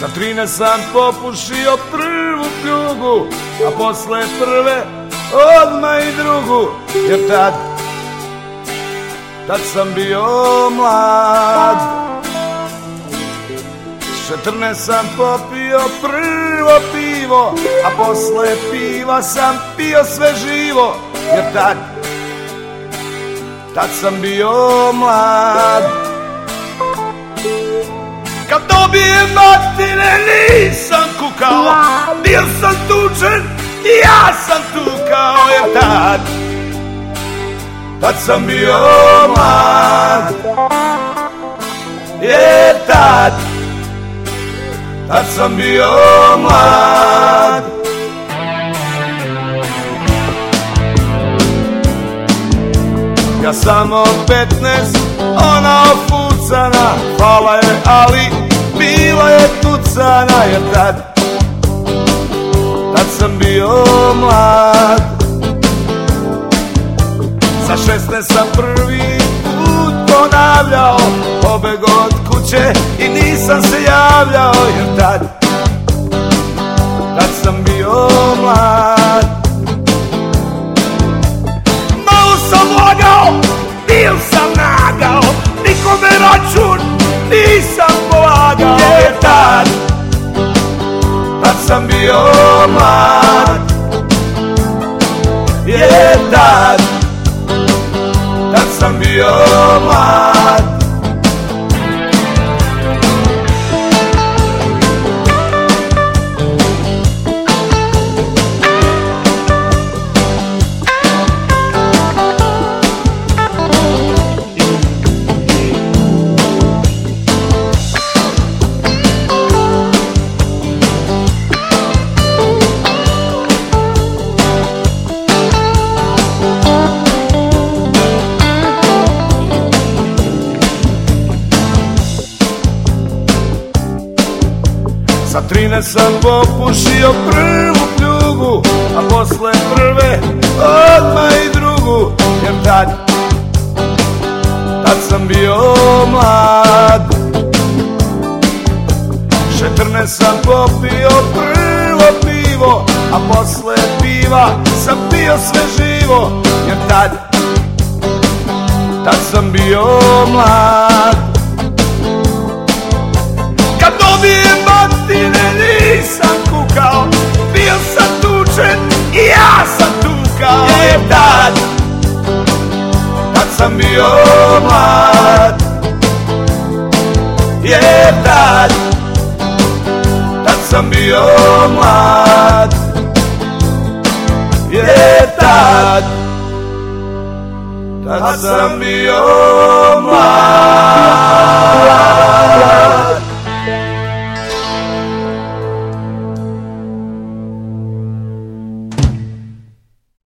Sa trine sam popušio prvu pljugu A posle prve odmah i drugu. Jer tad Tad sam bio mlad. Četrne sam popio prvo pivo A posle piva sam pio sve živo. Jer tad Tad sam bio mlad Kad dobijem matine nisam kukao. Bio sam tučen i ja sam tukao Jer tad Tad sam bio mlad. Jer tad Tad sam bio mlad. Ja samo petnaest, ona ofucana Hvala je, ali bila je tucana Jer tad, tad sam bio mlad. Sa šestnaest sam prvi put ponavljao Pobeg od kuće i nisam se javljao Jer tad bio mlad Jer tad, tad sam bio mlad Trine sam popušio prvu pljugu A posle prve odmah i drugu. Jer tad, tad sam bio mlad. Četrne sam popio prvo pivo A posle piva sam pio sve živo. Jer tad, tad sam bio mlad bio mlad. Jer tad, tad sam bio mlad. Jer tad, tad sam bio mlad